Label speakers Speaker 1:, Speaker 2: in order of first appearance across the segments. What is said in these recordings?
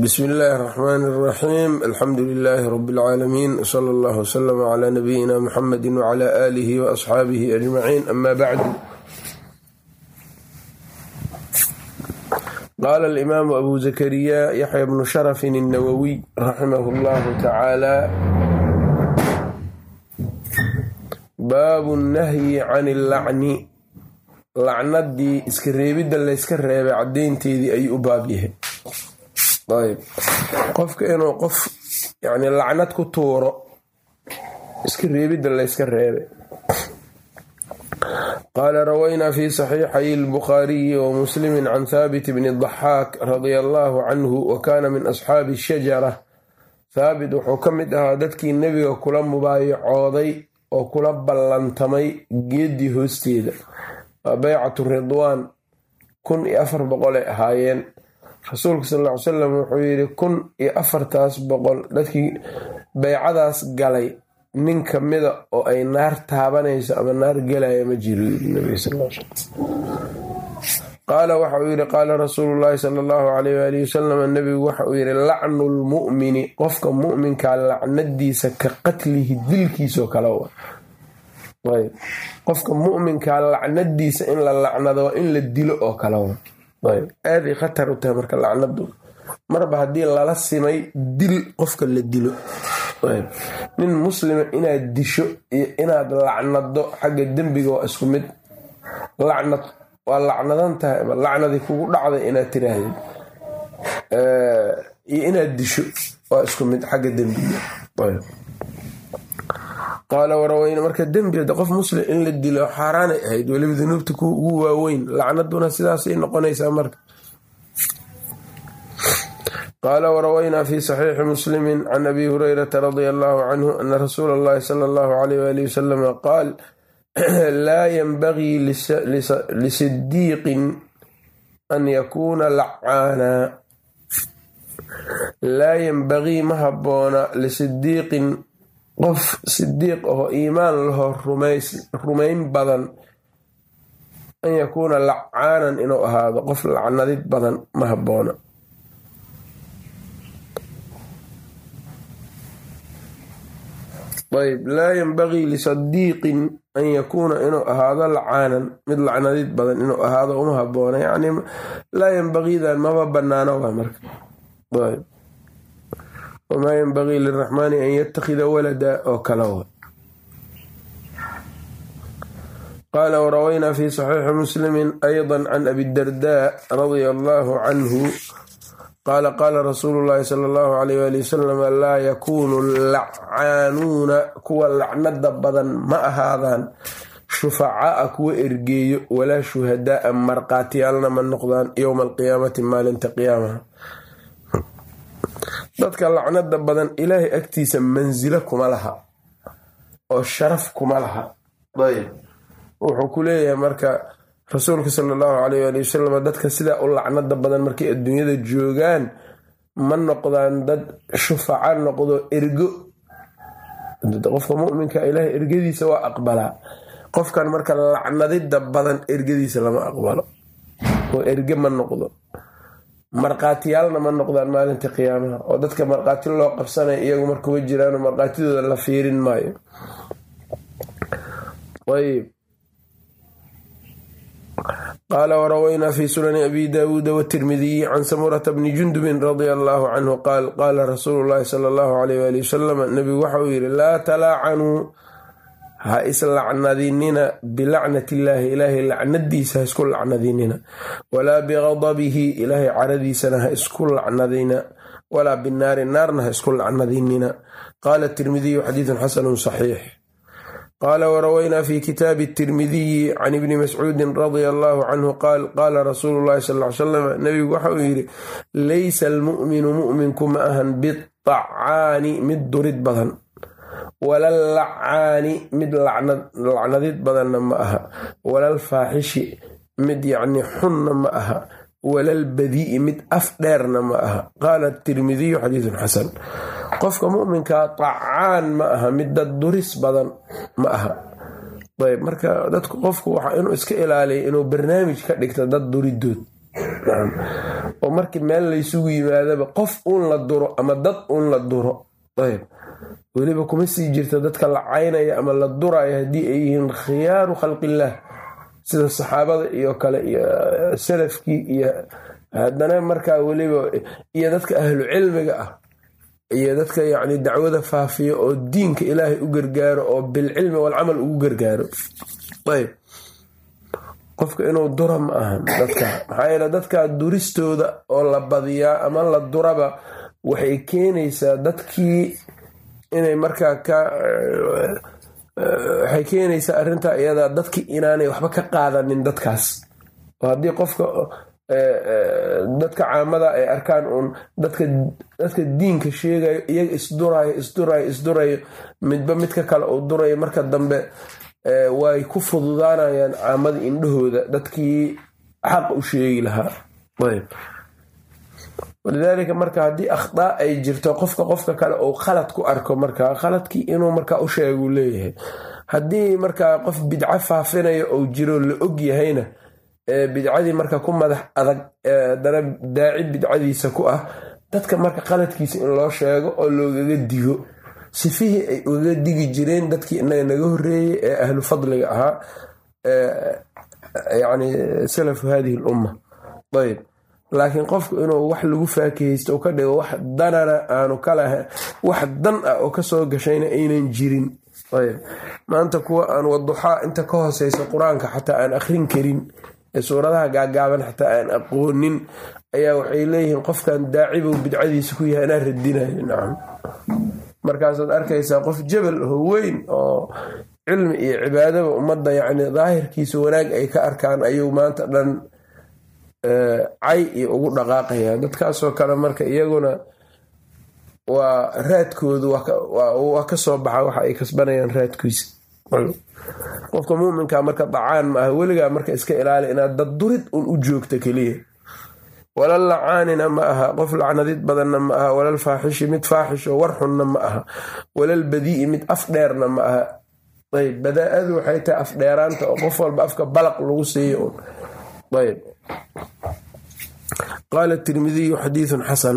Speaker 1: bsmi illaahi raxmaan raxiim alxamdu lilaahi rab lcaalamiin wsala allah wslama cla nabiyina muxamedi wcla aalihi waasxaabihi ajmaciin ama bacdu qaala alimaamu abu zakariya yaxya bnu sharafin innawowiy raximahu llahu tacaala baabu nnahyi can illacni lacnadii iska reebidda layska reebay caddeynteedii ayuu u baab yahay ayb. Qofka inuu qof yani lacnad ku tuuro iska reebidda layska reebay qaala rawaynaa fi saxiixay albukhaariyi wa muslimi can thaabit bni daxaak radia allaahu canhu wa kaana min asxaabi shajara thaabit wuxuu ka mid ahaa dadkii nebiga kula mubaayacooday oo kula ballantamay geeddii hoosteeda. Waa baycatu ridwaan kun iyo afar boqolay ahaayeen rasuulka sal ll ly salam wuxuu yidhi kun iyo afartaas boqol. Dadkii baycadaas galay nin ka mida oo ay naar taabanayso ama naar gelaya ma jiro qaala waxa uu yidhi qaala rasuulu llaahi sala allahu alayh waalihi wasalam nebigu waxa uu yidhi lacnu lmu'mini qofka mu'minkaa lacnadiisa ka qatlihi dilkiisoo kale wa qofka mu'minkaa lacnadiisa in la lacnado waa in la dilo oo kale wa aaday khatar u tahay marka lacnadu marba haddii lala simay dil qofka la dilo. Nin muslima inaad disho iyo inaad lacnado xagga dembiga waa isku mid. Lacnad waa lacnadan tahay lacnadii kugu dhacday inaad tiraahdid iyo inaad disho waa isku mid xagga dembiga qaala waraweyne marka dembi hadda qof muslim in la dilo xaaraanay ahayd weliba dunuubta ku ugu waaweyn lacnaduna sidaasay noqonaysaa marka. Qaala warawaynaa fi saxiixi muslimi can abi hurayrata radia allahu canhu ana rasuula allahi sala allahu alayh wali wasalama qaal laa yanbagii lisidiiqin an yakuuna lacaana laa yanbagii ma habboona lisidiiqin qof sidiiq ahoo iimaan laho rumayn badan an yakuuna lacaanan inuu ahaado qof lacnadid badan ma habboona ayb laa yanbagii lisadiiqin an yakuuna inuu ahaado lacaanan mid lacnadid badan inuu ahaado uma habboona yani laa yanbagiidan maba banaano waa marka wamaa yanbagii liraxmaani an yattakhida walada oo kala wa qaala warawaynaa fi saxiixi muslimi ayضa can abidarda radia allaahu canhu qaala qaala rasuulu llaahi sala allahu alayh wali wasalam laa yakuunu lacaanuuna kuwa lacnada badan ma ahaadaan shufacaaa kuwa ergeeyo walaa shuhadaaa marqaatiyaalna ma noqdaan yowma alqiyaamati maalinta qiyaamaha dadka lacnada badan ilaahay agtiisa mansilo kuma laha oo sharaf kuma laha. Wuxuu ku leeyahay marka rasuulka sala allahu alayh ali wasalam dadka sidaa u lacnada badan markay adduunyada joogaan ma noqdaan dad shufaca noqdo ergo. Qofka muminka ilaahay ergadiisa waa aqbalaa qofkan marka lacnadida badan ergadiisa lama aqbalo. Oo erge ma noqdo markhaatiyaalna ma noqdaan maalinta qiyaamaha. Oo dadka markhaati loo qabsanaya iyagu markuwa jiraano markhaatidooda la fiirin maayo. Ayb qaala warawaynaa fi sunani abi daawuuda watirmidiyi can samurata bni jundubin radia allaahu canhu qaal qaala rasuulu llaahi sala allahu alayh wali wasalam nebigu waxa uu yidhi laa talaacanuu ha islacnadinina bilacnati illaahi ilaahay lacnadiisa ha isku lacnadinina. Walaa biqadabihi ilaahay caradiisana ha isku lacnadina walaa binaari naarna ha isku lacnadinina. Qaala tirmidiyu xadiidun xasanun saxiix. Qaala warawaynaa fi kitaabi tirmidiyi can ibni mascuudin radia allaahu canhu qaal qaala rasuulu llahi sal salam nebigu waxa uu yidhi laysa almu'minu mu'minku ma ahan biacaani mid durid badan walal lacaani mid lacnadid badanna ma aha. Walal faaxishi mid yacni xunna ma aha. Walal badii'i mid af dheerna ma aha. Qaala tirmidiyu xadiidun xasan. Qofka muminkaa tacaan ma aha mid dad duris badan ma aha. Ayb marka dadku qofku waxa inuu iska ilaaliya inuu barnaamij ka dhigto dad duridood. Oo markii meel laysugu yimaadaba qof uun la duro ama dad uun la duro. Ayb weliba kuma sii jirta dadka la caynaya ama la duraya haddii ay yihiin khiyaaru khalqillaah sida saxaabada iyo kale iyo salafkii iyo haddana markaa weliba iyo dadka ahlu cilmiga ah iyo dadka yacni dacwada faafiya oo diinka ilaahay u gargaaro oo bilcilmi walcamal ugu gargaaro. Ayb. Qofka inuu dura ma ahan dadka maxaa yeele dadka duristooda oo la badiyaa ama la duraba waxay keenaysaa dadkii inay markaa ka waxay keenaysaa arrintaa iyada dadkii inaanay waxba ka qaadanin dadkaas. Oo haddii qofka dadka caamada ay arkaan uun dadka diinka sheegayo iyaga isdurayo isdurayo isdurayo midba midka kale uu durayo marka dambe way ku fududaanayaan caamada indhahooda dadkii xaq u sheegi lahaa walidaalika marka haddii akhdaa ay jirto qofka qofka kale uu khalad ku arko markaa khaladkii inuu markaa u sheeguu leeyahay. Haddii markaa qof bidco faafinayo ou jiro la og yahayna bidcadii marka ku madax adag haddana daaci bidcadiisa ku ah dadka marka qaladkiisa in loo sheego oo loogaga digo sifihii ay ugaga digi jireen dadkii inaga naga horeeyey ee ahlu fadliga ahaa yani salafu hadihi lumma. Ayb laakiin qofku inuu wax lagu faakihaysto ka dhigo wax danana aanu kalaha wax dan ah oo ka soo gashayna aynan jirin. Maanta kuwa aan waduxaa inta ka hooseysa qur'aanka xataa aan akhrin karin ee suuradaha gaagaaban xataa aan aqoonin ayaa waxay leeyihiin qofkan daacibow bidcadiisa ku yahay anaa radinayo nacam markaasaad arkaysaa qof jabal oo weyn oo cilmi iyo cibaadaba ummadda yacni daahirkiisa wanaag ay ka arkaan ayuu maanta dhan cay iyo ugu dhaqaaqaya. Dadkaasoo kale marka iyaguna waa raadkoodu waa ka soo baxa waxa ay kasbanayaan raadkiisa. Qofka muminka marka dacaan ma aha weligaa marka iska ilaali inaad dad durid un u joogta keliya. Walal lacaanina ma aha qof lacnadid badanna ma aha walal faaxishi mid faaxisho warxunna ma aha. Walal badii'i mid af dheerna ma aha. Ayb badaa-adu waxay tahay af dheeraanta oo qof walba afka balaq lagu siiyo un. Ayb qaala tirmidiyu xadiiثun xasan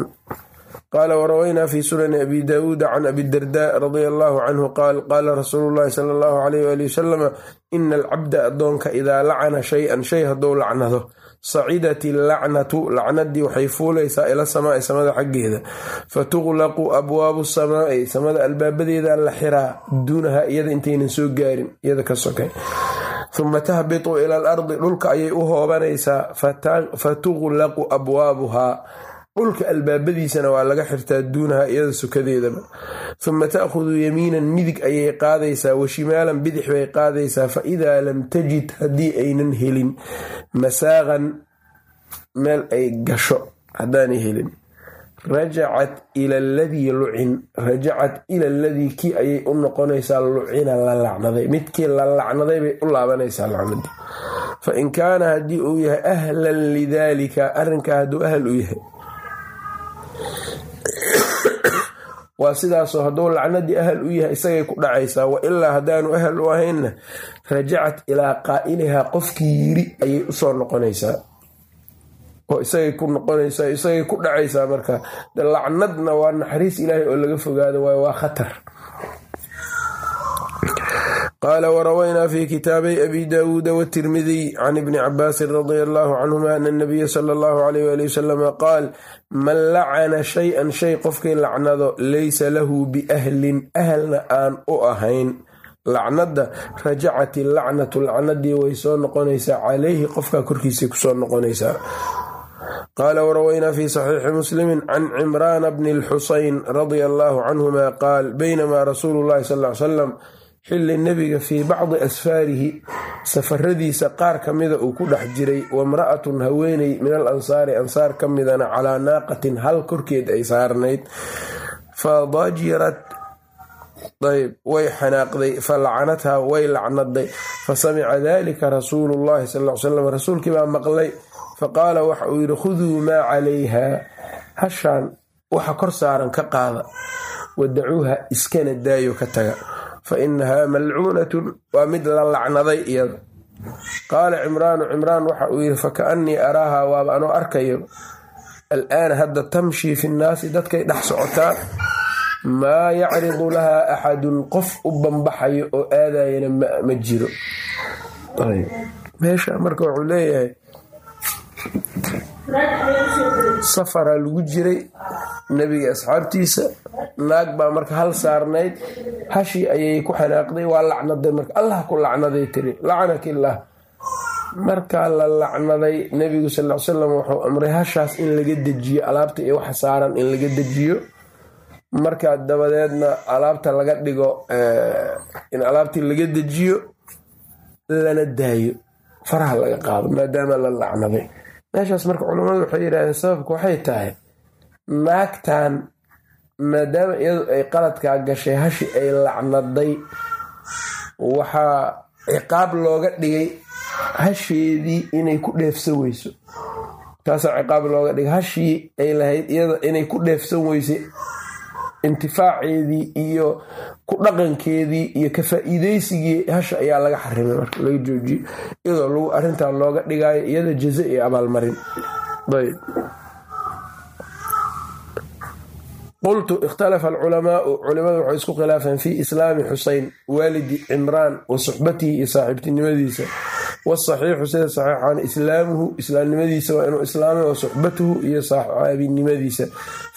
Speaker 1: qaala warawaynaa fi sunani abi daawuuda can abi darda radia allahu canhu qaal qaala rasuulu llahi sala allahu alayh wali wasalama ina alcabda addoonka idaa lacana shay-an shay hadduu lacnado sacidat illacnatu lacnadii waxay fuulaysaa ila samaai samada xaggeeda fatuqlaqu abwaabu samaai samada albaabadeeda la xiraa duunaha iyada intaynan soo gaarin iyada ka sokay uma tahbitu ila alardi dhulka ayay u hoobanaysaa fatuqlaqu abwaabuhaa dhulka albaabadiisana waa laga xirtaa duunaha iyada sukadeedaba uma ta'khudu yamiinan midig ayay qaadaysaa wa shimaalan bidix bay qaadaysaa. fa idaa lam tajid haddii aynan helin masaaqan meel ay gasho haddaanay helin rajacat ila aladii lucin rajacat ila aladii kii ayay u noqonaysaa lucina la lacnaday. Midkii la lacnaday bay u laabanaysaa lacnadii fa in kaana haddii uu yahay ahlan lidaalika arrinkaa hadduu ahal u yahay. Waa sidaasoo hadduu lacnadii ahal u yahay isagay ku dhacaysaa wa ilaa haddaanu ahal u ahaynna rajacat ilaa qaa'ilihaa qofkii yiri ayay u soo noqonaysaa oo isagay ku noqonaysaa isagay ku dhacaysaa marka. Lacnadna waa naxariis ilaahay oo laga fogaado waayo waa khatar. Qaala warawaynaa fi kitaabay abi daawuuda watirmidiy can ibni cabaasin radia allahu canhuma ana nabiya sala allahu alayh wali wasalama qaal man lacana shay-an shay qofkii lacnado laysa lahu biahlin ahlna aan u ahayn. Lacnada rajacat illacnatu lacnadii way soo noqonaysaa calayhi qofkaa korkiisay ku soo noqonaysaa qaala warawaynaa fi saxiixi muslimi can cimraana bni lxusayn radia allahu canhuma qaal baynamaa rasuulu llahi sal ly salam xilli nebiga fii bacdi asfaarihi safaradiisa qaar ka mida uu ku dhex jiray wamra'atun haweeney min al ansaari ansaar ka midana calaa naaqatin hal korkeed ay saarnayd. Fadajirat ayb way xanaaqday fa lacanathaa way lacnaday fa samica dalika rasuulu llahi sal l baa maqlay faqaala waxa uu yidhi khuduu maa calayha. Hashaan waxa kor saaran ka qaada wadacuuha iskana daayo ka taga fa inahaa malcuunatun waa mid la lacnaday iyada qaala cimraanu cimraan waxa uu yidhi fakaannii araaha waaba anoo arkayo alaana hadda tamshii fi nnaasi dadkay dhex socotaa maa yacridu lahaa axadun qof u bambaxayo oo aadayana ma jiro. Meesha marka wuxuu leeyahay safaraa lagu jiray nebiga asxaabtiisa naag baa marka hal saarnayd hashii ayay ku xanaaqday waa lacnaday marka allah ku lacnaday tiri lacnakillaah markaa la lacnaday nebigu sal l salam wuxuu amray hashaas in laga dejiyo alaabta iyo waxa saaran in laga dejiyo. Markaa dabadeedna alaabta laga dhigo in alaabtii laga dejiyo lana daayo faraha laga qaado maadaama la lacnaday meeshaas marka culammadu waxay yidhahdeen sababku waxay tahay naagtan maadaama iyadu ay qaladkaa gashay hashi ay lacnaday. Waxaa ciqaab looga dhigay hasheedii inay ku dheefsan weyso. Taasaa ciqaab looga dhigay hashii ay lahayd iyada inay ku dheefsan weysay. Intifaaceedii iyo ku dhaqankeedii iyo ka faa-iideysigii hasha ayaa laga xarimay marka laga joojiyey iyadoo lagu arintaa looga dhigaayo iyada jaza iyo abaalmarin qultu ikhtalafa alculamaau culimadu waxay isku khilaafeen fii islaami xuseyn waalidi cimraan wa suxbatihi iyo saaxiibtinimadiisa wasaxiixu sida saxiixan islaamuhu islaamnimadiisa waa inuu islaamay wa suxbatuhu iyo saxaabinimadiisa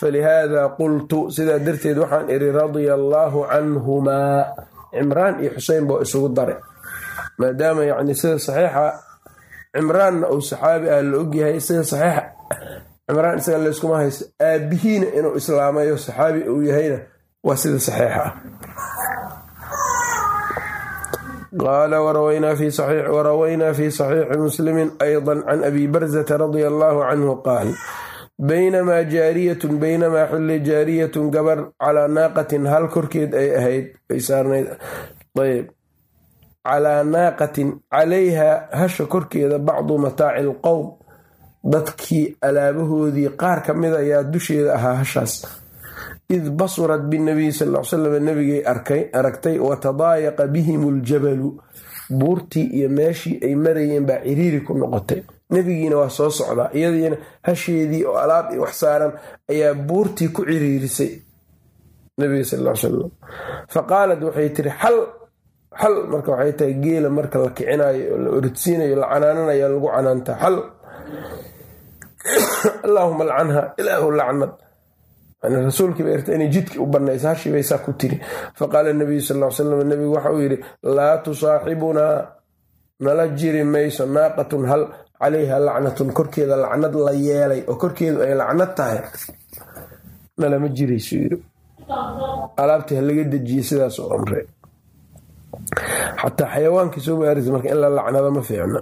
Speaker 1: falihaada qultu sidaa darteed waxaan iri radia allaahu canhumaa. Cimraan iyo xuseyn baa isugu dare maadaama yani sida saxiixa cimraanna uu saxaabi ah la ogyahay sida saxiixa cimraan isaga layskuma haysto aabihiina inuu islaamayo saxaabi uu yahayna waa sida saxiixa. ah qaala warawaynaa fi saxiixi muslimi ayضa can abi barzata radia allaahu canhu qaal baynamaa jaariyatun baynamaa xulli jaariyatun gabar calaa naaqatin hal korkeed ay ahayd ayb calaa naaqatin calayha hasha korkeeda bacdu mataaci alqowm dadkii alaabahoodii qaar ka mid ayaa dusheeda ahaa hashaas id basurat binabiy sal l salam nabigay aragtay watadaayaqa bihim aljabalu buurtii iyo meeshii ay marayeen baa ciriiri ku noqotay nebigiina waa soo socdaa iyadiina hasheedii oo alaab iyo wax saaran ayaa buurtii ku ciriirisay nabiga sal l salam faqaalat waxay tiri xal xal marka waxay tahay geela marka la kicinayo oo la orodsiinayo la canaananayo lagu canaantaa xal allaahuma alcanha ilaahu lacnad rasuulkii bay irta inay jidki u banaysa hashii bay saa ku tiri. Faqaala nabiyu sal l salam nabigu waxa uu yidhi laa tusaaxibunaa nala jiri mayso naaqatun hal calayha lacnatun korkeeda lacnad la yeelay oo korkeedu ay lacnad tahay. Nalama jirayso yiri alaabtii ha laga u amre. Xataa xayawaankii soo maarisa marka in la lacnado ma fiicna.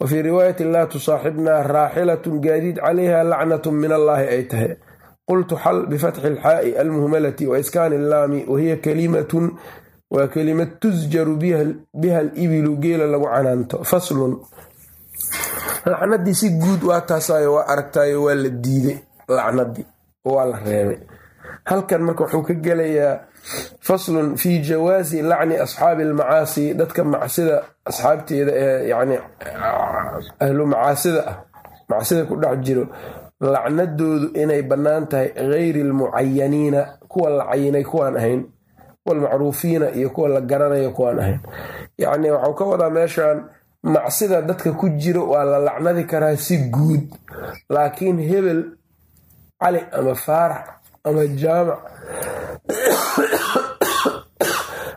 Speaker 1: Wa fii riwaayati laa tusaaxibnaa raaxilatun gaadiid calayha lacnatun min allaahi ay tahay qultu xal bifatxi ilxaa'i almuhmalati wa iskaani illaami wahiya kalimatun waa kelimad tusjaru biha alibilu geela lagu canaanto faslun lacnadii si guud waa taasaayo waa aragtaayo waa la diiday lacnadii waa la reebay halkan marka wuxuu ka gelayaa faslun fii jawaasi lacni asxaabi almacaasi dadka macsida asxaabteeda ee yani ahlu macaasida ah macsida ku dhex jiro lacnadoodu inay bannaan tahay gayri almucayaniina kuwa la cayinay kuwaan ahayn walmacruufiina iyo kuwa la garanayo kuwaan ahayn. Yacni waxau ka wadaa meeshan macsida dadka ku jiro waa la lacnadi karaa si guud laakiin hebel cali ama faarax ama jaamac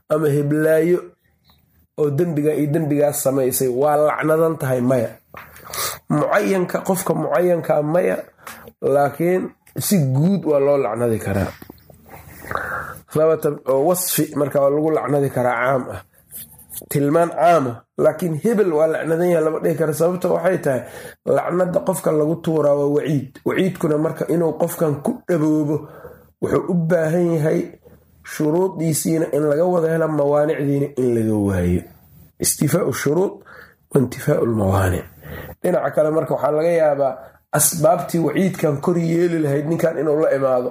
Speaker 1: ama heblaayo oo dembiga iyo dembigaas samaysay waa lacnadan tahay maya mucayanka qofka mucayanka maya laakiin si guud waa loo lacnadi karaa. Oo wasfi marka waa lagu lacnadi karaa caam ah. Tilmaan caama laakiin hebel waa lacnadan yaha lama dhihi kara sababta waxay tahay lacnada qofka lagu tuuraa waa waciid. Waciidkuna marka inuu qofkan ku dhaboobo wuxuu u baahan yahay shuruudiisiina in laga wada hela mawaanicdiina in laga waayo. Istifaau shuruud wa intifaau lmawaanic dhinaca kale marka waxaa laga yaabaa asbaabtii waciidkan kor yeeli lahayd ninkan inuu la imaado.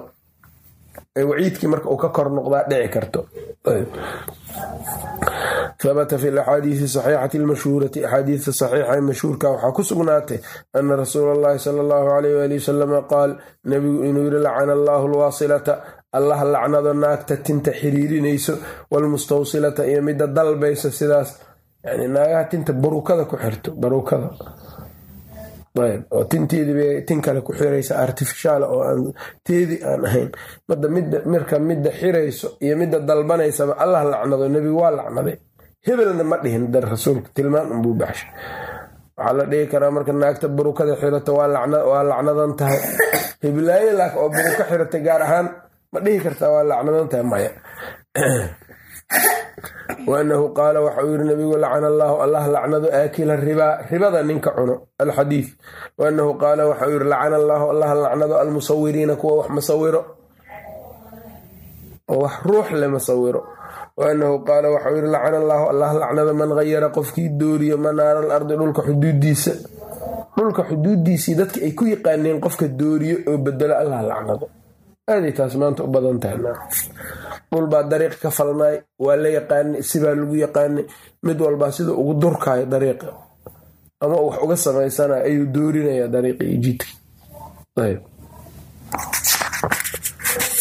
Speaker 1: Waciidkii marka uu ka kor noqdaa dhici karto. Habata fi laxaadiisi saxiixati almashhuurati. Axaadiista saxiixa ee mashhuurka waxaa ku sugnaatay ana rasuula allahi sala allahu alayh waali wasalama qaal nebigu inuu yiri lacana allaahu alwaasilata. Allah lacnado naagta tinta xiriirinayso walmustawsilata iyo midda dalbayso sidaas yani naagaha tinta barukada ku xirto barukada. Oo tinteediibay tin kale ku xiraysa artificiaal oo aan teedi aan ahayn. Marka midda xirayso iyo midda dalbanaysaba allah lacnado nebigu waa lacnaday. Hebelna ma dhihin dar rasuulka tilmaan unbuu baxshay. Waxaa la dhihi karaa marka naagta burukada xirato waa lacnadan tahay. Heblaaye laak oo buruka xiratay gaar ahaan ma dhihi kartaa waa lacnadan tahay maya waanahu qaala waxauu yiri nabigu lacana allaahu allah lacnado aakila ribaa ribada ninka cuno. Alxadiid waanahu qaala waxauu yiri lacana allaahu allah lacnado almusawiriina kuwa wax masawiro. Oo wax ruux le masawiro. Waanahu qaala waxauu yiri lacana allaahu allah lacnado man hayara qofkii dooriyo manaara al ardi dhulka xuduudiisa dhulka xuduudiisii dadka ay ku yaqaaneen qofka dooriyo oo bedelo allah lacnado aaday taas maanta u badan tahay dhulbaa dariiq ka falnaay waa la yaqaanay sibaa lagu yaqaanay mid walbaa sida ugu durkaayo dariiqa ama wax uga samaysana ayuu doorinaya dariiqi iyo jidka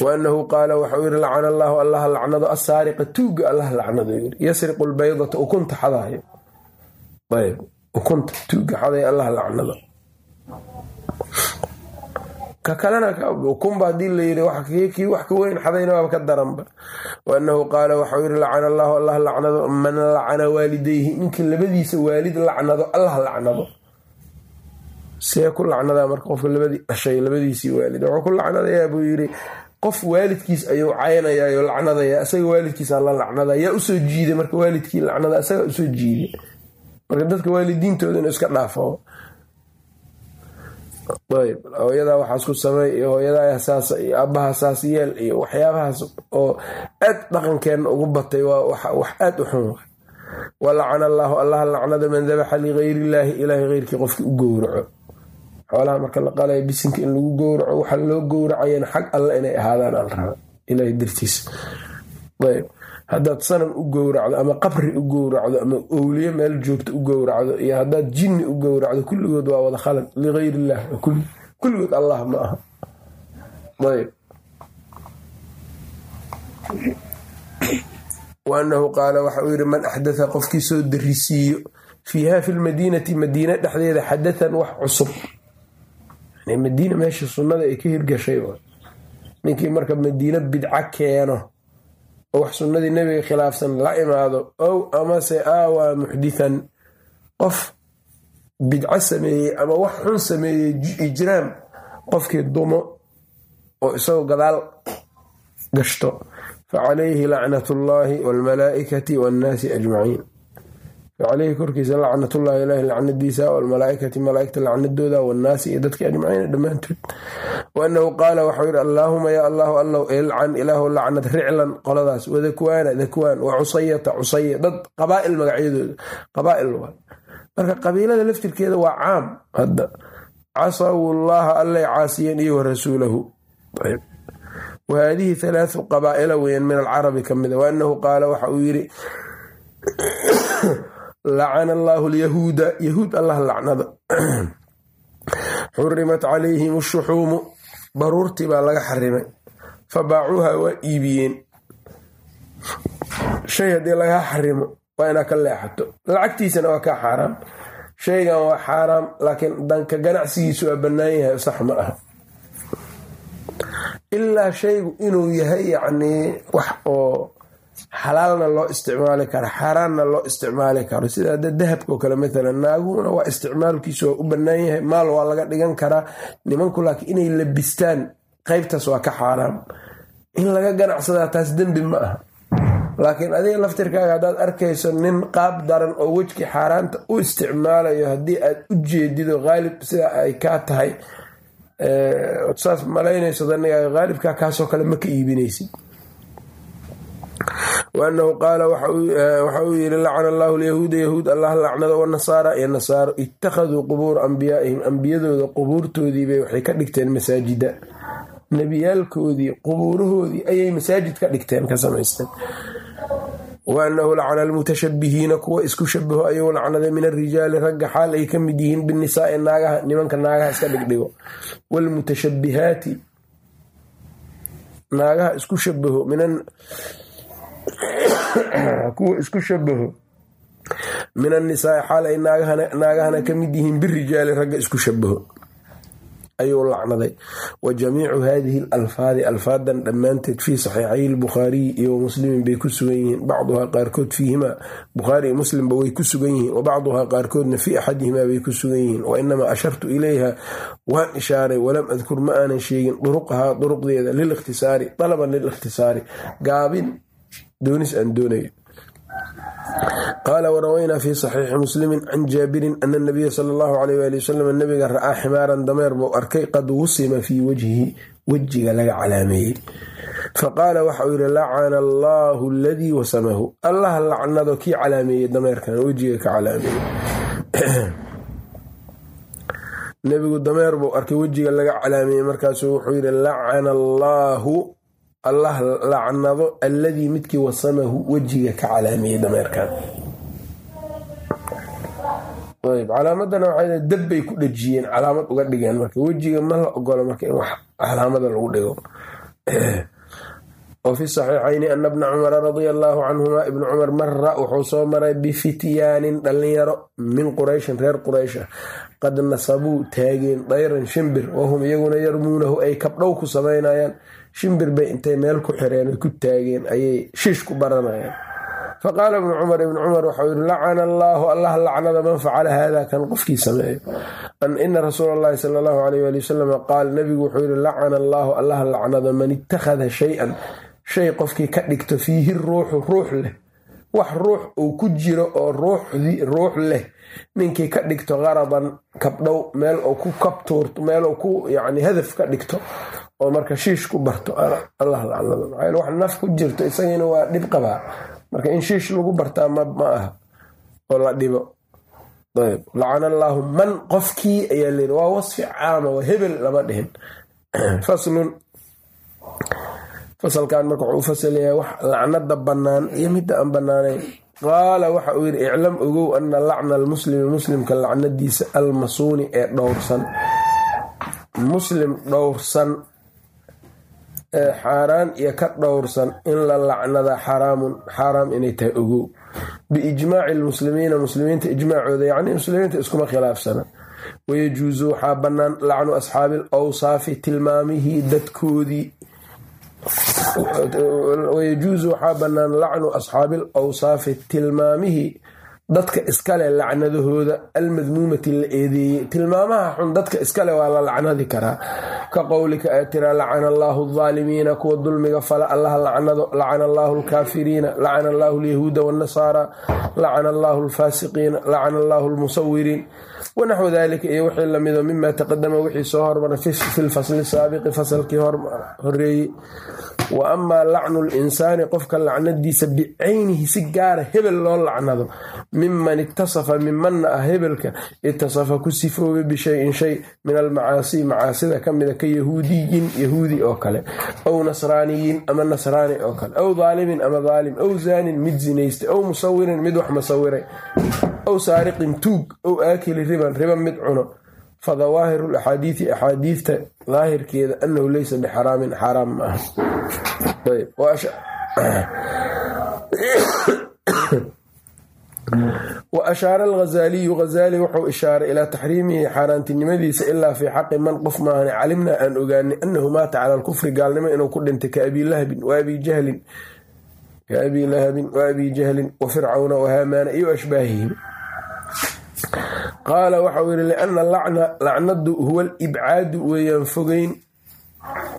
Speaker 1: waanahu qaala waxauu yiri lacana allaahu allah lacnado asaariqa tuuga allah lacnado yiri yasriqu lbaydata ukunta xadaayo. Ukunta tuuga xaday allah lacnado ka kalena ukunba haddii layiri kii wax ka weyn xadayna waaba ka daranba waanahu qaala waxau yiri lacana allaahu allah lacnado man lacana waalidayhi. Ninkii labadiisa waalid lacnado allah lacnado. See ku lacnadaa marka qofka labadii dhashay labadiisii waalid. Wuxuu ku lacnadayaa buu yiri qof waalidkiis ayuu caynayayo lacnadaya isaga waalidkiisa la lacnada yaa u soo jiiday. Marka waalidkii lacnada isaga u soo jiiday. Marka dadka waalidiintooda iska dhaafo ayb hooyadaa waxaas ku samey iyo hooyadaa saas iyo aabbaha saas yeel iyo waxyaabahaas oo aad dhaqankeenna ugu batay waa wax aad u xun. Walacana allaahu allah lacnada man dabaxa ligayr illaahi ilaahay heyrkii qofkii u gowraco. Xoolaha marka la qalaya bisinka in lagu gowraco waxa loo gowracayana xag alle inay ahaadaan al raba ilahay dartiis. Ayb haddaad sanam u gowracdo ama qabri u gowracdo ama owliye meel joogta u gowracdo iyo haddaad jinni u gowracdo kulligood waa wada khalad ligayr illah kulligood allah ma aha. Waanahu qaala waxa uu yiri man axdatha qofkii soo darisiiyo fiiha fi lmadiinati madiina dhexdeeda xadathan wax cusub. Madiina meesha sunnada ay ka hirgashay ninkii marka madiina bidca keeno oo wax sunnadii nebiga khilaafsan la imaado ow amase aawaa muxdithan. Qof bidco sameeyey ama wax xun sameeyey ijraam qofkii dumo oo isagoo gadaal gashto. Fa calayhi lacnatullaahi waalmalaa'ikati waannaasi ajmaciin. Facaleyhi korkiisa lacnatullahi ilaahi lacnadiisa walmalaaikati malaaigta lacnadooda wannaasi iyo dadka ajmaciina dhammaantood waanahu qaala waxau yidhi allaahuma yaa allahu allow ilcan ilaahu lacnad riclan qoladaas wadakwaana dakwaan wa cusayata cusaya dad qabaa'il magacyadooda qabaa'il marka qabiilada laftirkeeda waa caam hadda casawu llaha allay caasiyeen iyo wa rasuulahu wa haadihi halaathu qabaa'ila weyan min alcarabi ka mida waanahu qaala waxa uu yidhi lacana allaahu lyahuuda yahuud allah lacnada xurimat calayhim ashuxuumu baruurtii baa laga xarimay. Fa baacuuha waa iibiyeen. Shay haddii lagaa xarimo waa inaa ka leexato. Lacagtiisana waa kaa xaaraam. Shaygan waa xaaraam laakiin danka ganacsigiisu waa bannaan yahay sax ma aha. Ilaa shaygu inuu yahay yacnii wax oo xalaalna loo isticmaali karo xaaraanna loo isticmaali karo. Sida hadda dahabka oo kale maalan naaguna waa isticmaalkiisu waa u bannaan yahay. Maal waa laga dhigan karaa nimanku laakiin inay labistaan qeybtaas waa ka xaaraam. In laga ganacsadaa taas dembi ma aha. Laakiin adiga laftirkaaga haddaad arkayso nin qaab daran oo wejkii xaaraanta u isticmaalayo haddii aad u jeedido haalib sida ay kaa tahay saas malaynayso danigaaga haalibkaa kaasoo kale ma ka iibinaysid waanahu qaala waxa uu yiri lacana allaahu lyahuuda yahuud allah lacnado wanasaara iyo nasaaro ittakhaduu qubuura ambiyaaihim ambiyadooda qubuurtoodiibay waxay ka dhigteen masaajida nebiyaalkoodii qubuurahoodii ayay masaajid ka dhigteen ka samaysteen wa annahu lacana almutashabihiina kuwa isku shabaho ayuu lacnaday min arijaali ragga xaal ay ka mid yihiin binisaai naagaha nimanka naagaha iska dhigdhigo waalmutashabihaati naagaha isku shabaho kuwa isku shabaho min annisaai xaal ay naagahana ka mid yihiin birijaali ragga isku shabaho ayuu lacnaday. Wa jamiicu hadihi alalfaadi alfaadan dhammaanteed fii saxiixay lbukhaariyi iyo wamuslimin bay ku sugan yihiin. Bacduhaa qaarkood fiihimaa bukhaari iyo muslimba way ku sugan yihiin. Wa qaarkoodna fii axadihimaa bay ku sugan yihiin. Wa inamaa ashartu ilayha waan ishaaray walam adkur ma aanan sheegin duruqahaa duruqdeeda lilikhtisaari dalaban lilikhtisaari. Gaabin doonis aan doonayo qaala warawaynaa fi saxiixi muslimi can jaabirin ana nabiya sala allahu alayh waali wasalam nabiga ra'aa ximaaran dameer buu arkay qad wusima fii wajhihi wejiga laga calaameeyey. Faqaala waxa uu yihi lacana allaahu aladii wasamahu. Allah lacnado kii calaameeyey dameerkan wejiga ka calaameeyey. Nebigu dameer buu arkay wejiga laga calaameeyey. Markaasuu wuxuu yihi lacana allaahu allah lacnado alladii midkii wasamahu wejiga ka calaameeyey dameerkan calaamadana waxay dab bay ku dhejiyeen calaamad uga dhigeen marka wejiga ma la ogolo marka in wax calaamada lagu dhigo oo fi saxiixayni ana bna cumara radia allaahu canhuma ibnu cumar mara wuxuu soo maray bifityaanin dhallinyaro min qurayshin reer quraysha qad nasabuu taageen dayran shimbir wahum iyaguna yarmuunahu ay kabdhow ku samaynayaan. Shimbir bay intay meel ku xireen ku taageen ayay shiish ku baranayaan. Faqaala ibnu cumar ibnu cumar waxau yihi lacana allaahu allah lacnada man facala haada kan qofkii sameeyo ina rasuula allahi sala allahu alayh ali wasalam qaal nabigu wuxuu yihi lacana allaahu allah lacnada man ittakhada shay-an shay qofkii ka dhigto fiihi ruuxu ruux leh. Wax ruux uu ku jiro oo ruux leh. Ninkii ka dhigto qaradan kabdhow meel ku kabtuurto meel ku yani hadaf ka dhigto oo marka shiish ku barto. Allah lacnado maxaa wax naf ku jirto isagiina waa dhib qabaa. Marka in shiish lagu bartaa ma aha oo la dhibo. Ayb. Lacana allaahu man qofkii ayaa layidhi waa wasfi caama waa hebel lama dhihin. Faslun fasalkan marka wuxuu u fasalayaa wax lacnada bannaan iyo midda aan bannaanayn. Qaala waxa uu yidhi iclam ogow ana lacna almuslimi muslimka lacnadiisa almasuuni ee dhowrsan. Muslim dhowrsan ee xaaraan iyo ka dhowrsan in la lacnada xaraamun xaaraam inay tahay ogow. Biijmaaci lmuslimiina muslimiinta ijmaacooda yacni muslimiinta iskuma khilaafsana. Wayajuusu waxaa bannaan lacnu asxaabi al awsaafi tilmaamihii dadkoodii wayajuusu waxaa bannaan lacnu asxaabi al awsaafi tilmaamihii dadka iskale lacnadahooda almadmuumati la eedeeyey tilmaamaha xun dadka iskale waa la lacnadi karaa ka qowlika ee tira lacana allaahu aldaalimiina kuwa dulmiga fala allaha lacnado lacana allaahu alkaafiriina lacana allaahu alyahuuda waannasaara lacana allaahu alfaasiqiina lacana allaahu almusawiriin wanaxwu dalika iyo wixii lamido mima taqadama wixii soo hormaray fi lfasli saabiqi fasalkii horeeyey wa amaa lacnu linsaani qofka lacnadiisa bicaynihi si gaara hebel loo lacnado. Miman itasafa mimanna ah hebelka itasafa ku sifoobay bishayin shay min almacaasi macaasida ka mida ka yahuudiyin yahuudi oo kale. Aw nasraaniyin ama nasraani oo kale. Aw daalimin ama daalim aw zaanin mid zinaystay aw musawirin mid wax masawiray aw saariqin tuug aw aakili riban riban mid cuno. Fa dawaahiru laxaadiidi axaadiidta daahirkeeda annahu leysa bixaraamin xaaraam ma aha. Wa ashaara alghazaaliyu ghazaali wuxuu ishaaray ilaa taxriimihi xaaraantinimadiisa ilaa fii xaqi man qof maahane calimnaa aan ogaanay annahu maata cala alkufri gaalnimo inuu ku dhintay ka abi lahabin wa abi jahlin. Ka abi lahabin wa abi jahlin wa fircawna wa haamaana iyo ashbaahihim qaala waxau yihi liana lacna lacnadu huwa alibcaadu weeyaan fogeyn.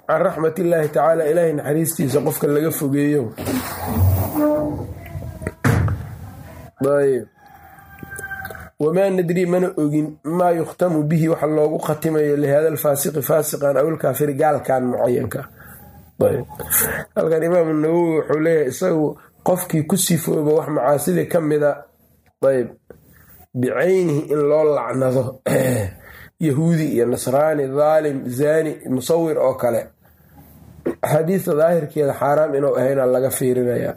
Speaker 1: Can raxmat illaahi tacaala ilaahay naxariistiisa qofka laga fogeeyo. Wamaa nadri mana ogin maa yukhtamu bihi waxa loogu khatimayo lihada alfaasiqi faasiqan aw ilkaafiri gaalkan mucayanka halkan imaamu nawowi wuxuu leeyahay isagu qofkii ku sifooba wax macaasidii ka mida. Ayb bicaynihi in loo lacnado yahuudi iyo nasraani dhaalim zaani musawir oo kale axaadiista daahirkeeda xaaraam inuu ahayna laga fiirinayaa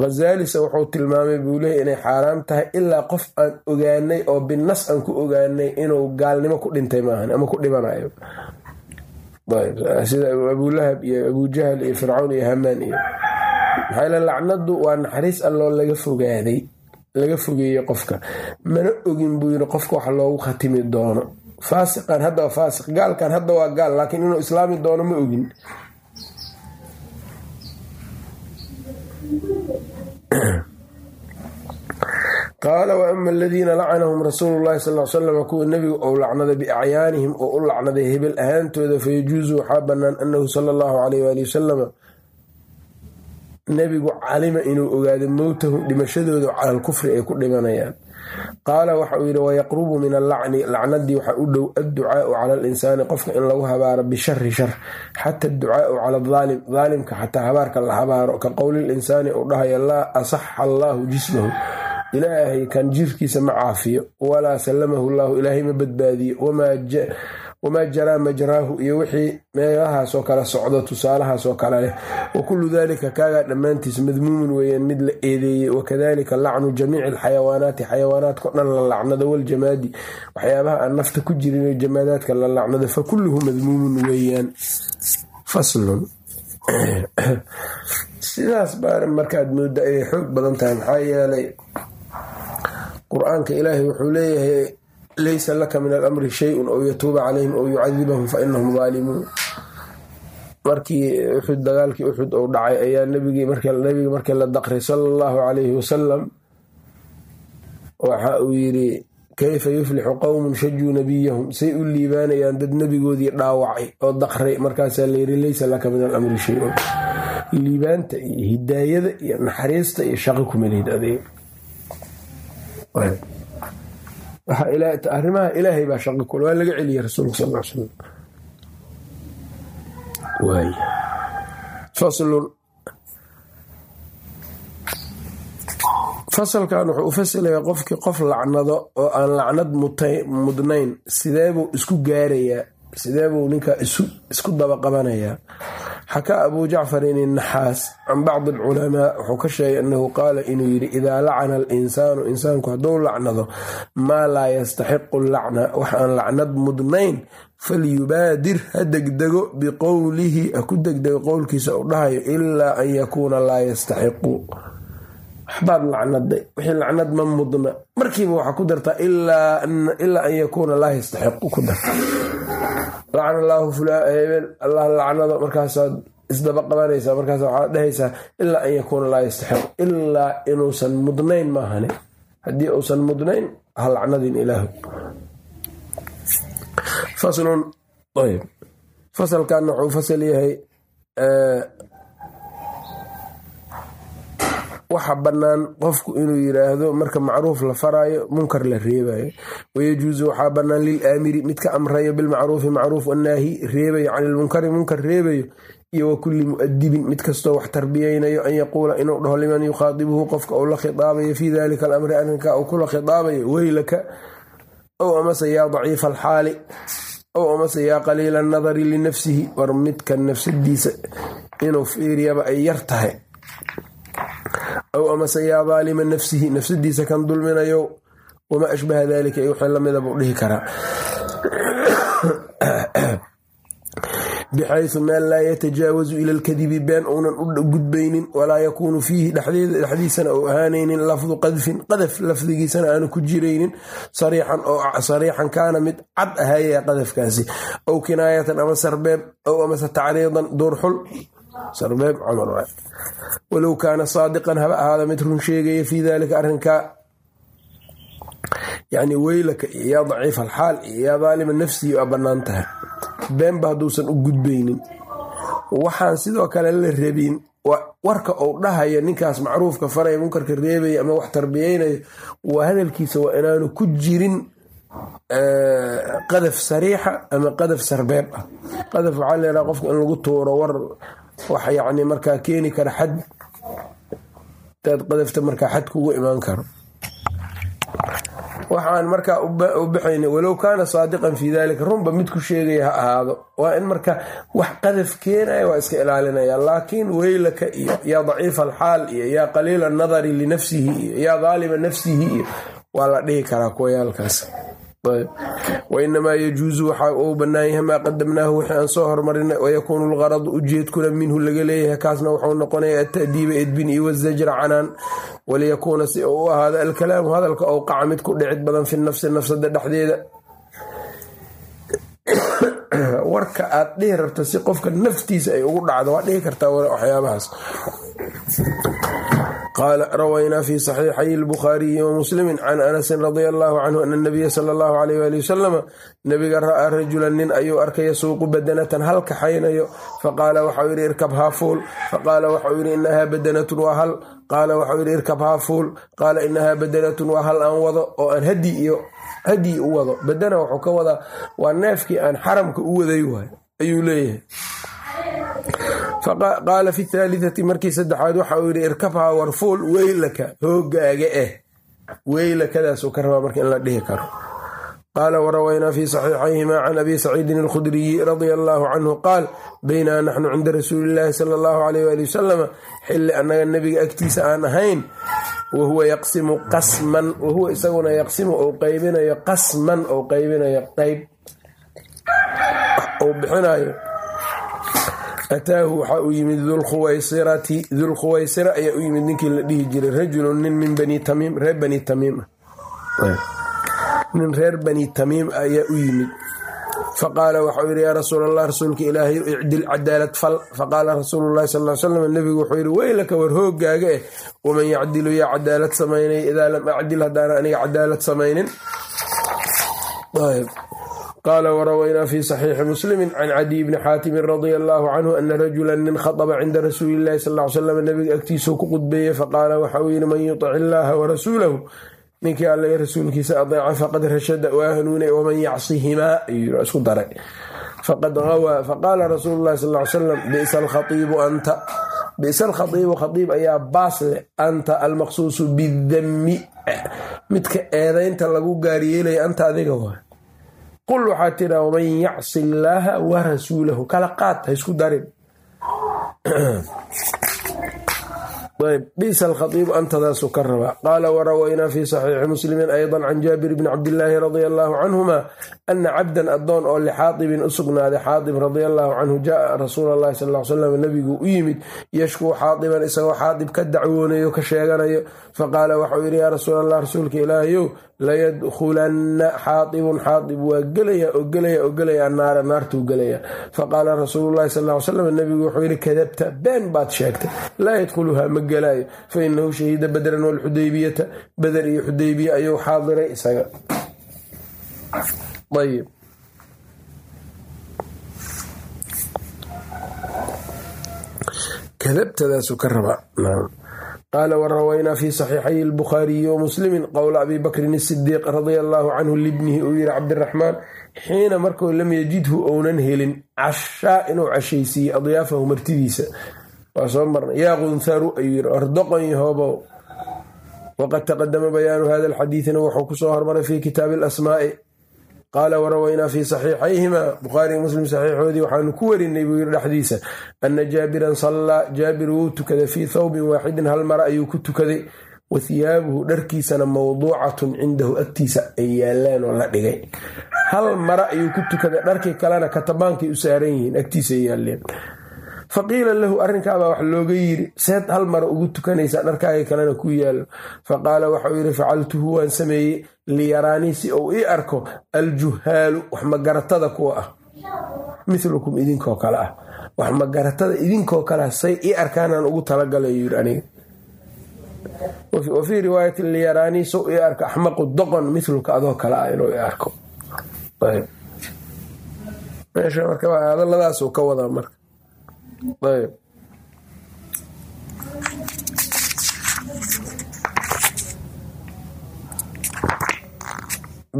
Speaker 1: khazaalisa wuxuu tilmaamay buu leeyay inay xaaraam tahay ilaa qof aan ogaanay oo binas aan ku ogaanay inuu gaalnimo ku dhintay maahan ama ku dhimanayo sida abulahab iyo abujahal iyo fircawn iyo hamaan iyo maxaa lacnadu waa naxariis alloo laga fogaaday laga fogeeyey qofka. Mana ogin buu yiri qofka wax loogu khatimi doono. Faasiqan hadda waa faasiq. Gaalkan hadda waa gaal laakiin inuu islaami doono ma ogin. Qaala waama aladiina lacanahum rasuulu llahi sal salam kuwa nebigu ou lacnaday biacyaanihim oo u lacnaday hebel ahaantooda fayajuusu waxaa bannaan anahu sala allahu alayh waali wasalama nebigu calima inuu ogaado mowtahu dhimashadooda cala alkufri ay ku dhimanayaan. Qaala waxa uu yidhi wayaqrubu min allacni. Lacnadii waxaa u dhow adducaau cala alinsaani qofka in lagu habaaro bishari shar xata adducaau cala adaalim daalimka xataa habaarka la habaaro ka qowli linsaani uu dhahaya laa asaxa allaahu jismahu ilaahay kan jirkiisa ma caafiyo walaa sallamahu llaahu ilaahay ma badbaadiyo wamaa jaraa majraahu iyo wixii meelahaasoo kale socdo tusaalahaasoo kale leh wa kullu dalika kaagaa dhammaantiis madmuumun weeyaan mid la eedeeyey wakadalika lacnu jamiici alxayawaanaati xayawaanaadko dhan la lacnado waljamaadi waxyaabaha aan nafta ku jirin jamaadaadka la lacnado fa kulluhu madmuumun weeyaan faslun sidaas baana markaad mooda ayay xoog badan tahay maxaa yeelay qur'aanka ilaahay wuxuu leeyahay laysa laka min alamri shayun yatuuba calayhim ou yucadibahum fa inahum daalimuun markii uxud dagaalkii uxud ou dhacay ayaa nabiga markii la daqray sala allahu calayhi wasalam waxa uu yidhi kayfa yuflixu qowmun shajuu nabiyahum say u liibaanayaan dad nebigoodii dhaawacay oo daqray. Markaasaa layidhi laysa laka min alamri shayun. Liibaanta iyo hidaayada iyo naxariista iyo shaqo kumalid adeeg arrimaha ilaahay baa shaqo kule waa laga celiyay rasuulka sal l slam fasalkan wuxuu u fasilaya qofkii qof lacnado oo aan lacnad mudnayn sideebuu isku gaarayaa sideebuu ninkaa isku daba qabanayaa xakaa abuu jacfarin innaxaas can bacdi alculamaa wuxuu ka sheegay annahu qaala inuu yidhi idaa lacana alinsaanu insaanku hadduu lacnado maa laa yastaxiqu lacna wax aan lacnad mudnayn falyubaadir ha degdego biqowlihi ha ku degdego qowlkiisa u dhahayo ilaa an yakuuna laa yastaxiqu. Waxbaad lacnaday wixii lacnad ma mudna. Markiiba waxaa ku dartaa ilaa an yakuuna laa yastaxiqu ku dar lacna allaahu fulaa hebel allah lacnado markaasaad isdaba qabanaysaa markaas waxaad dhehaysaa ilaa an yakuuna laa yastaxiq ilaa inuusan mudnayn maahane haddii uusan mudnayn ha lacnadin ilaahu. Faslun ayb fasalkan wuxuu fasal yahay waxa bannaan qofku inuu yiraahdo marka macruuf la faraayo munkar la reebayo. Wayajuusu waxaa bannaan lilaamiri midka amrayo bilmacruufi macruuf wanaahi reebayo can ilmunkari munkar reebayo. Iyo wa kulli mu'adibin mid kastoo wax tarbiyaynayo an yaquula inuu dhaho liman yukhaadibuhu qofka uu la khidaabayo fii dalika alamri arrinka uu kula khidaabayo weylaka ow amase yaa daciifa alxaali ow amase yaa qaliila anadari linafsihi war midka nafsadiisa inuu fiiriyaba ay yar tahay aw amase yaa daalima nafsihi nafsadiisa kan dulminayo wamaa ashbaha dalika iyo wixii lamida buu dhihi karaa bixaysu meel laa yatajaawazu ila alkadibi been uunan u gudbaynin walaa yakuunu fiihi dhexdiisana uu ahaanaynin lafdu qadfin qadaf lafdigiisana aanu ku jiraynin sariixan kaana mid cad ahaya qadafkaasi aw kinaayatan ama sarbeeb aw amase tacriidan duurxul sarbeeb camar walow kaana saadiqan haba ahaada mid run sheegaya fii dalika arrinkaa yani weylaka iyo yaa alxaal iyo daalima nafsihi waa bannaan beenba hadduusan u gudbaynin. Waxaan sidoo kale la rabin warka uu dhahayo ninkaas macruufka faraya munkarka reebaya ama wax tarbiyeynayo waa hadalkiisa waa inaanu ku jirin qadaf sariixa ama qadaf sarbeeb ah. Qadaf waxaa leedaha qofka in lagu tuuro war wax yacni markaa keeni kara xad daad qadafta markaa xad kugu imaan karo. Waxaan markaa u baxayna walow kaana saadiqan fii dalika runba mid ku sheegaya ha ahaado. Waa in marka wax qadaf keenaya waa iska ilaalinaya laakiin weylaka iyo yaa daciifa alxaal iyo yaa qaliila anadari linafsihi iyo yaa daalima nafsihi iyo waa la dhihi karaa kuwayaalkaas wainamaa yajuusu waxa uu bannaan yahay maa qadamnaahu wixii aan soo hormarinay wayakuunu lgaradu ujeedkuna minhu laga leeyahay kaasna wuxuu noqonaya ata'diiba edbin iyo wazajra canaan waliyakuuna si uu u ahaado alkalaamu hadalka owqaca mid ku dhicid badan fi nafsi nafsada dhexdeeda warka aad dhihi rabto si qofka naftiisa ay ugu dhacdo waa dhihi kartaa waxyaabahaas qaala rawaynaa fi saxiixay lbukhaariyi wa muslimi can anasin radia allahu canhu ana nabiya sala allahu alayh wali wasalama nabiga ra'aa rajulan nin ayuu arkay yasuuqu badanatan hal kaxaynayo faqaala waxau yidhi irkab haafuul faqaala waxau yidhi inahaa badanatun waa hal qaala waxau yidhi irkab haafuul qaala inahaa badanatun waa hal aan wado oo aan hadi iyo hadyi u wado badana wuxuu ka wadaa waa neefkii aan xaramka u waday waay ayuu leeyahay qaala fi thaalitati markii saddexaad waxa uu yidhi irkabhaa warfuul weylaka hoogaaga eh weylakadaasuu ka rabaa marka in la dhihi karo qaala warawaynaa fi saxiixayhima can abi saciidin alkhudriyi radia allaahu canhu qaal baynaa naxnu cinda rasuuli illaahi sala allahu alayh waali wasalama xilli annaga nebiga agtiisa aan ahayn wahuwa yaqsimu qasman wahuwa isaguna yaqsimu ou qaybinayo qasman ou qaybinayo qayb ou bixinayo ataahu waxa uu yimid dulkhuwaysirati dulkhuwaysira ayaa u yimid ninkii la dhihi jiray rajulun nin min bani tamiim reer bani tamiim. Ah nin reer bani tamiim ayaa u yimid. Faqaala waxau yidhi yaa rasuul allah rasuulka ilaahay icdil cadaalad fal. Faqaala rasuulu llahi sal slam nebigu wuxuu yidhi weylaka war hoogaaga eh waman yacdilu yaa cadaalad samaynay idaa lam acdil haddaana aniga cadaalad samaynin qaala warawaynaa fi saxiixi muslimi can cadiy bni xaatimin radia allaahu canhu ana rajula nin khaطba cinda rasuuli illahi sal l slam nabiga agtiisuu ku qudbeeyey faqaala waxa uu yidhi man yutic illaaha warasuulahu ninkii alle rasuulkiisa adeeca faqad rashada waa hanuunay waman yacsihimaa ayuu isku daray faqad awaa faqaala rasuulu lahi sal salam bisa alkhaiibu anta bisa alkhaiibu khaiib ayaa baas leh anta almaqsuusu bidami midka eedaynta lagu gaaryeelaya anta adiga waa qul waxaa tiraa waman yacsi illaaha wa rasuulahu kala qaad ha isku darin bisa alkhaiibu antadaasuu ka rabaa qaala warawaynaa fi saxiixi muslimin ayضa can jaabir bni cabdillaahi radia allaahu canhuma ana cabdan adoon oo lixaadibin u sugnaaday xaadib radia allaahu canhu jaaa rasuula allahi sal l slam nebiguu u yimid yashkuu xaadiban isagoo xaadib ka dacwoonayo ka sheeganayo faqaala waxau yidhi yaa rasuul allah rasuulka layadkhulanna xaadibun xaadib waa gelaya oo gelaya oo gelaya naara naartuu gelaya. Faqaala rasuulu llahi sal slam nebigu wuxuu yidhi kadabta been baad sheegtay. Laa yadkhuluhaa ma gelaayo. Fa inahu shahida badran walxudaybiyata beder iyo xudaybiya ayuu xaadiray isaga. Ayb kadabtadaasuu ka rabaa qaala warawaynaa fi saxiixay lbukhaariyi wa muslimi qowla abi bakrin sidiiq radia allaahu canhu libnihi uu yihi cabdiraxmaan xiina markuu lam yajidhu ounan helin cashaa inuu cashaysiiyey adyaafahu martidiisa waa soo marnay yaa qunharu ayuu yiri ordoqon yahoobow waqad taqadama bayaanu hada alxadiidina wuxuu ku soo hormaray fi kitaabi alasmaa'i qaala warawaynaa fi saxiixayhima bukhaari muslim saxiixoodii waxaanu ku warinay buu yiri dhexdiisa ana jaabiran sallaa jaabir wuu tukaday fii thawbin waaxidin hal mara ayuu ku tukaday wa hiyaabuhu dharkiisana mawduucatun cindahu agtiisa ay yaalaan oo la dhigay. Hal mara ayuu ku tukaday dharkii kalena katabaankay u saaran yihiin agtiisa ay yaaleen faqiila lahu arrinkaabaa wax looga yiri seed hal mara ugu tukanaysaa dharkaaga kalena ku yaalo faqaala waxau yidhi facaltuhu waan sameeyey liyaraanii si uu ii arko aljuhaalu wax magaratada kuwa ah. Milukum idinkoo kale ah. Wax magaratada idinkoo kale ah say ii arkaanaan ugu talagalay yiri aniga. Wa fii riwaayati liyaraanii sow ii arko axmaqu doqon miluka adoo kale ah inuu ii arko. Meesha marka hadaladaasuu ka wadaa marka ayb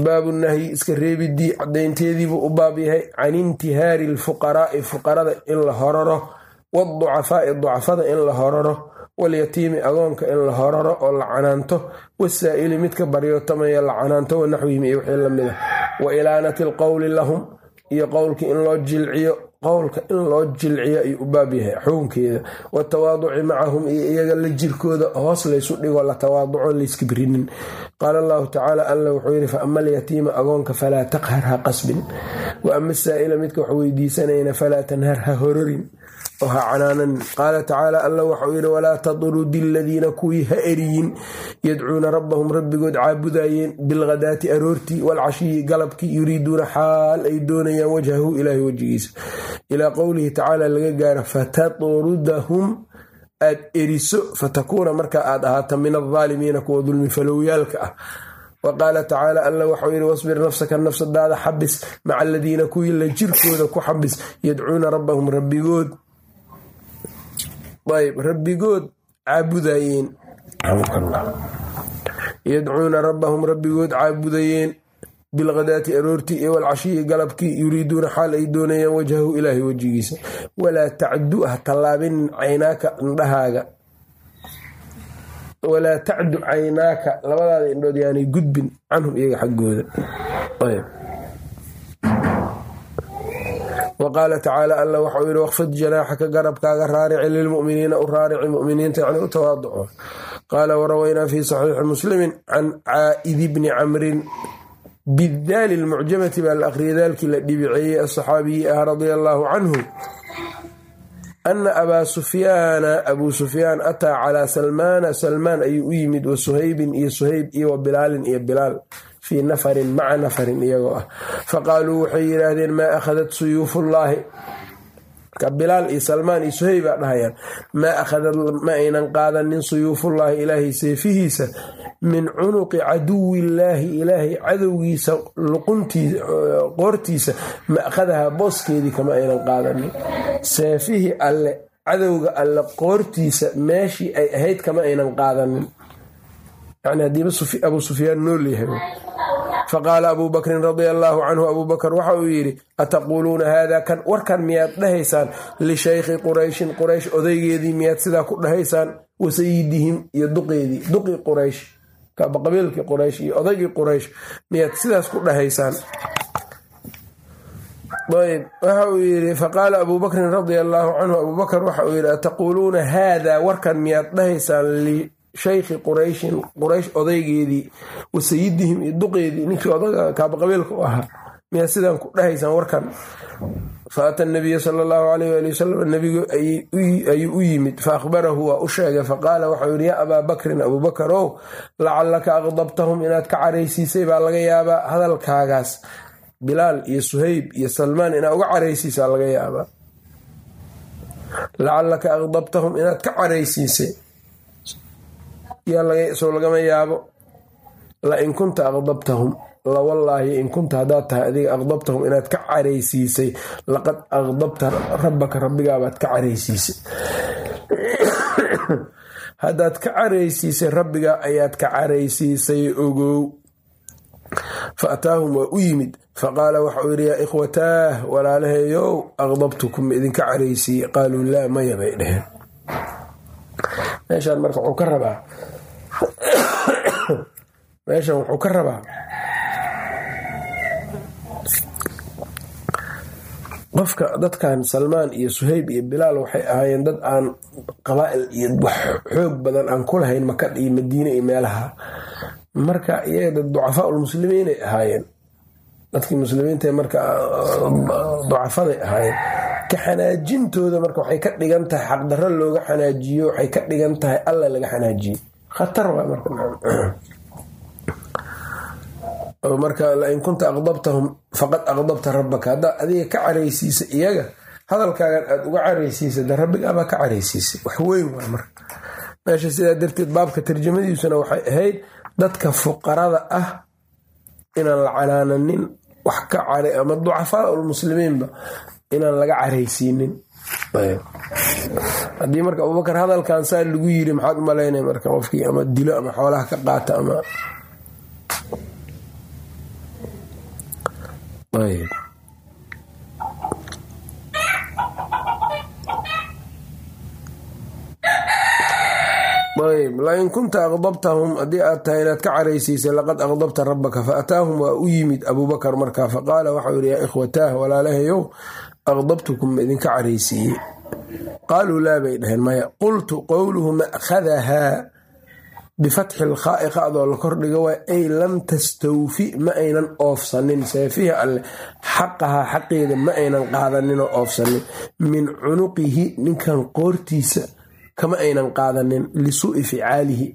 Speaker 1: baabu nahyi iska reebidii cadaynteediibuu u baab yahay can intihaari alfuqaraai fuqarada in la horaro waducafaai ducafada in la horaro walyatiimi agoonka in la horaro oo la canaanto wasaa'ili midka baryootamaya la canaanto wanaxwihim iyo wixii la mid a wa ilaanati alqowli lahum iyo qowlka in loo jilciyo qowlka in loo jilciyo ayuu u baab yahay xukunkeeda. Watawaaduci macahum iyo iyaga la jirkooda hoos laysu dhigo la tawaaduco layskibrinin qaala allahu tacaala alla wuxuu yidhi fa ama alyatiima agoonka falaa taqhar ha qasbin. Wa ama saa'ila midka wax weydiisanayna falaa tanhar ha hororin oo ha canaananin qaala tacaala alla waxau yidhi walaa tadrudi aladiina kuwii ha eriyin yadcuuna rabbahum rabbigood caabudayeen bilghadaati aroortii waalcashiyi galabkii yuriiduuna xaal ay doonayaan wajhahu ilaahay wejigiisa ilaa qowlihi tacaala laga gaaro fatadrudahum aad eriso fatakuuna markaa aad ahaata min aldaalimiina kuwa dulmi falowyaalka ah wa qaala tacaala alla waxau yidhi wasbir nafsaka nafsadaada xabis maca aladiina kuwii la jirkooda ku xabis yadcuuna rabbahum rabbigood ayb rabbigood caabudayeen yadcuuna rabbahum rabbigood caabudayeen bilghadaati aroortii iyo walcashiyi galabkii yuriiduuna xaal ay doonayaan wajhahu ilaahay wejigiisa. Walaa tacdu ha tallaabinin caynaaka indhahaaga. Walaa tacdu caynaaka labadaada indhood yaanay gudbin canhum iyaga xaggooda wa qaala tacaala alla waxau yidhi waqfid janaaxaka garabkaaga raarici lilmuminiina u raarici muminiinta yani u tawaaduco qaala warawaynaa fi saxiixi muslimin can caa'idi bni camrin bidaali lmucjamati baa la aqriyay daalkii la dhibiceeyey asaxaabiyi ah radia allaahu canhu ana abaa sufyaana abuu sufyaan ataa calaa salmaana salmaan ayuu u yimid wa suhaybin iyo suhayb iyo wa bilaalin iyo bilaal fii nafarin maca nafarin iyagoo ah. Faqaaluu waxay yidhaahdeen maa akhadat suyuufullaahi? Marka bilaal iyo salmaan iyo suhayb baa dhahayaan maa akhadad ma aynan qaadanin suyuufullaahi ilaahay seefihiisa min cunuqi caduwillaahi ilaahay cadowgiisa qoortiisa. Ma'khadaha booskeedii kama aynan qaadanin. Seefihii alle cadowga alle qoortiisa meeshii ay ahayd kama aynan qaadanin yani haddiiba abuu sufyaan nool yahay faqaala abuu bakrin radia allaahu canhu abuu waxa uu yidhi ataquuluuna haada kan warkan miyaad dhahaysaan lishaykhi qurayshin quraysh odaygeedii miyaad sidaa ku dhahaysaan wasayidihim iyo duqeedii duqii quraysh qabiilkii quraysh iyo odaygii quraysh miyaad sidaas ku dhahaysaan ayb waxa uu yidhi faqaala abuu radia allaahu canhu abuu bakr waxa uu yidhi ataquuluuna haada warkan miyaad dhahaysaan lishaykhi qurayshin quraysh odaygeedii wasayidihim iyo duqeedii ninkii odaga kaabaqabiilka u ahaa miyaad sidaan ku dhahaysaan warkan? Faata nabiya sala allahu alayh ali wasalam nabigu ayuu u yimid faahbarahu waa u sheegay faqaala waxau yidhi yaa abaa bakrin abuu bakar ow lacallaka aqdabtahum inaad ka caraysiisay baa laga yaabaa hadalkaagaas bilaal iyo suhayb iyo salmaan inaad uga caraysiisaa laga yaabaa. Lacallaka aqdabtahum inaad ka caraysiisay soo lagama yaabo lain kunta aqdabtahum lawallaahi in kunta haddaad tahay adiga aqdabtahum inaad ka caraysiisay laqad aqdabta rabbaka rabbigaabaad ka caraysiisay. Haddaad ka caraysiisay rabbiga ayaad ka caraysiisay ogow. Fa ataahum waa u yimid. Faqaala waxauu yidhi yaa ikhwataah walaalaheeyow aqdabtukum idinka caraysiiye qaaluu laa maya bay dheheen. Meeshaan marka wuxuu ka rabaa meeshan wuxuu ka rabaa qofka dadkan salmaan iyo suhayb iyo bilaal waxay ahaayeen dad aan qabaa'il iyo xoog badan aan ku lahayn makad iyo madiine iyo meelaha. Marka iyaga dad ducafaa ulmuslimiinay ahaayeen. Dadkii muslimiinta marka ducafaday ahaayeen. Ka xanaajintooda marka waxay ka dhigan tahay xaqdarro looga xanaajiyo waxay ka dhigan tahay alla laga xanaajiyo khatar waa marka. Marka lain kunta aqdabtahum faqad aqdabta rabbaka. Haddaa adiga ka caraysiisa iyaga hadalkaagan aad uga caraysiisa de rabbigaabaa ka caraysiisay wax weyn waa marka. Meesha sidaa darteed baabka tarjamadiisuna waxay ahayd dadka fuqarada ah inaan la canaananin wax ka ama ducafaa ulmuslimiinba inaan laga caraysiinin haddii marka abubakar hadalkan saa lagu yiri maxaad u malaynay marka qofkii ama dilo ama xoolaha ka qaata ama? Lain kunta aqdabtahum haddii aad tahay inaad ka caraysiisay laqad aqdabta rabbaka fa ataahum waa u yimid abuubakar markaa faqaala waxau yihi yaa ikhwataah walaalahayow aqdabtukum ma idinka caraysiiyey qaaluu laa bay dhaheen maya qultu qowluhu ma'khadahaa bifatxi lkhaa'i qa'doo la kordhiga waa ay lam tastawfi ma aynan oofsanin seefihi alleh xaqahaa xaqeeda ma aynan qaadaninoo oofsanin min cunuqihi ninkan qoortiisa kama aynan qaadanin lisuu'i ficaalihi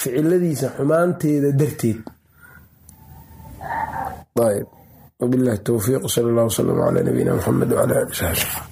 Speaker 1: ficiladiisa xumaanteeda darteed wabilahi towfiiq sal allah wslam calaa nabiyina muxamed wcala ali saxbi